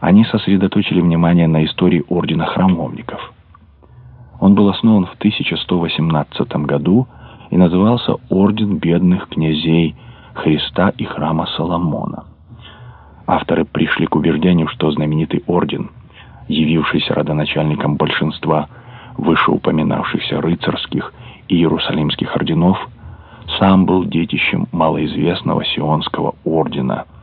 они сосредоточили внимание на истории Ордена Храмовников. Он был основан в 1118 году и назывался Орден Бедных Князей Христа и Храма Соломона. Авторы пришли к убеждению, что знаменитый орден, явившийся родоначальником большинства вышеупоминавшихся рыцарских и иерусалимских орденов, сам был детищем малоизвестного Сионского ордена –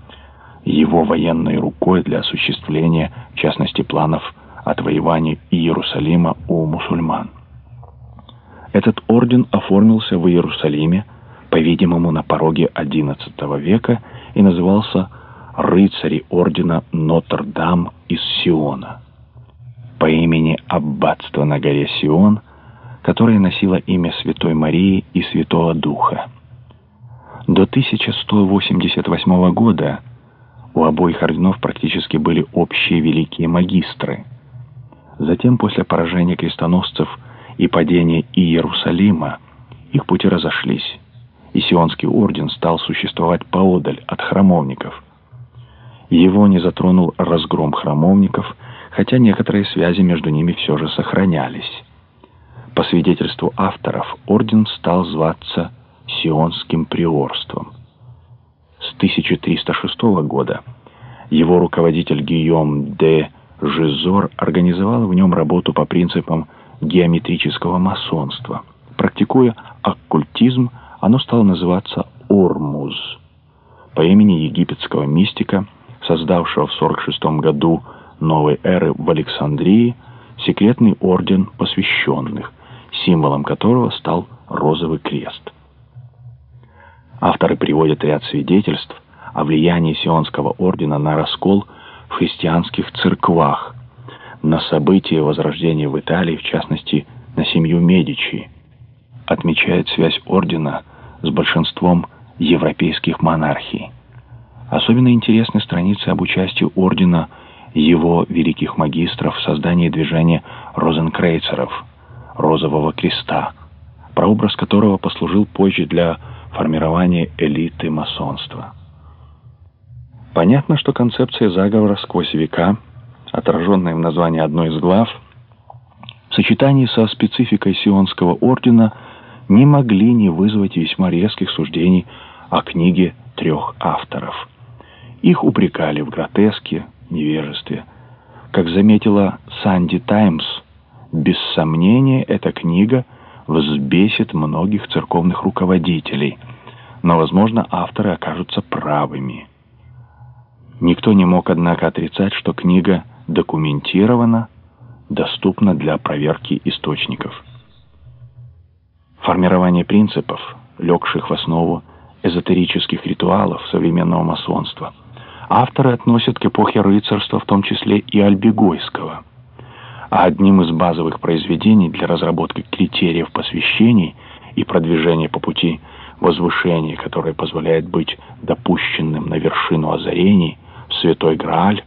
его военной рукой для осуществления, в частности, планов отвоевания Иерусалима у мусульман. Этот орден оформился в Иерусалиме, по-видимому, на пороге XI века и назывался «Рыцари ордена Нотр-Дам из Сиона» по имени аббатства на горе Сион, которое носило имя Святой Марии и Святого Духа. До 1188 года у обоих орденов практически были общие великие магистры. Затем, после поражения крестоносцев и падения Иерусалима, их пути разошлись, и Сионский орден стал существовать поодаль от храмовников. Его не затронул разгром храмовников, хотя некоторые связи между ними все же сохранялись. По свидетельству авторов, орден стал зваться Сионским приорством – 1306 года его руководитель Гийом де Жизор организовал в нем работу по принципам геометрического масонства. Практикуя оккультизм, оно стало называться Ормуз по имени египетского мистика, создавшего в 46 году новой эры в Александрии секретный орден посвященных, символом которого стал розовый крест. Авторы приводят ряд свидетельств о влиянии Сионского ордена на раскол в христианских церквах, на события Возрождения в Италии, в частности, на семью Медичи. Отмечает связь ордена с большинством европейских монархий. Особенно интересны страницы об участии ордена его великих магистров в создании движения розенкрейцеров, Розового креста, прообраз которого послужил позже для формирования элиты масонства. Понятно, что концепция заговора сквозь века, отраженная в названии одной из глав, в сочетании со спецификой Сионского ордена не могли не вызвать весьма резких суждений о книге трех авторов. Их упрекали в гротеске, невежестве. Как заметила Санди Таймс, без сомнения эта книга – взбесит многих церковных руководителей, но, возможно, авторы окажутся правыми. Никто не мог, однако, отрицать, что книга документирована, доступна для проверки источников. Формирование принципов, легших в основу эзотерических ритуалов современного масонства, авторы относят к эпохе рыцарства, в том числе и альбегойского – а одним из базовых произведений для разработки критериев посвящений и продвижения по пути возвышения, которое позволяет быть допущенным на вершину озарений, Святой Грааль,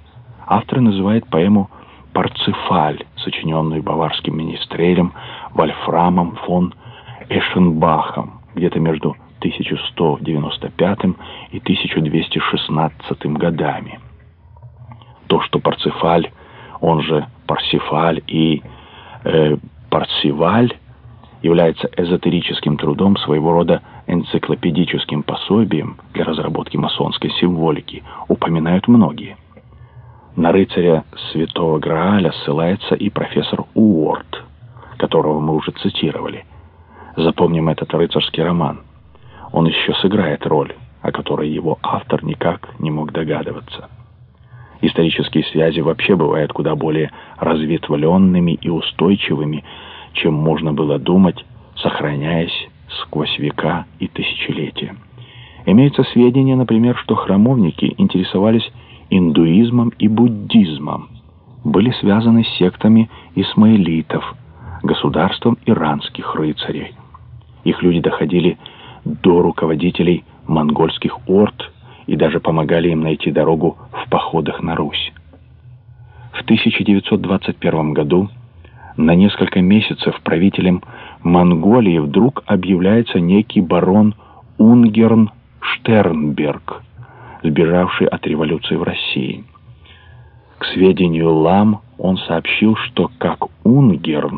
авторы называют поэму «Парцефаль», сочиненную баварским министрелем Вольфрамом фон Эшенбахом, где-то между 1195 и 1216 годами. То, что Парцефаль, он же Парсифаль и э, Парсиваль является эзотерическим трудом, своего рода энциклопедическим пособием для разработки масонской символики, упоминают многие. На рыцаря Святого Грааля ссылается и профессор Уорд, которого мы уже цитировали. Запомним этот рыцарский роман. Он еще сыграет роль, о которой его автор никак не мог догадываться. Исторические связи вообще бывают куда более разветвленными и устойчивыми, чем можно было думать, сохраняясь сквозь века и тысячелетия. Имеются сведения, например, что храмовники интересовались индуизмом и буддизмом, были связаны с сектами исмаилитов, государством иранских рыцарей. Их люди доходили до руководителей монгольских орд и даже помогали им найти дорогу в походах на Русь. В 1921 году на несколько месяцев правителем Монголии вдруг объявляется некий барон Унгерн Штернберг, сбежавший от революции в России. К сведению Лам он сообщил, что как Унгерн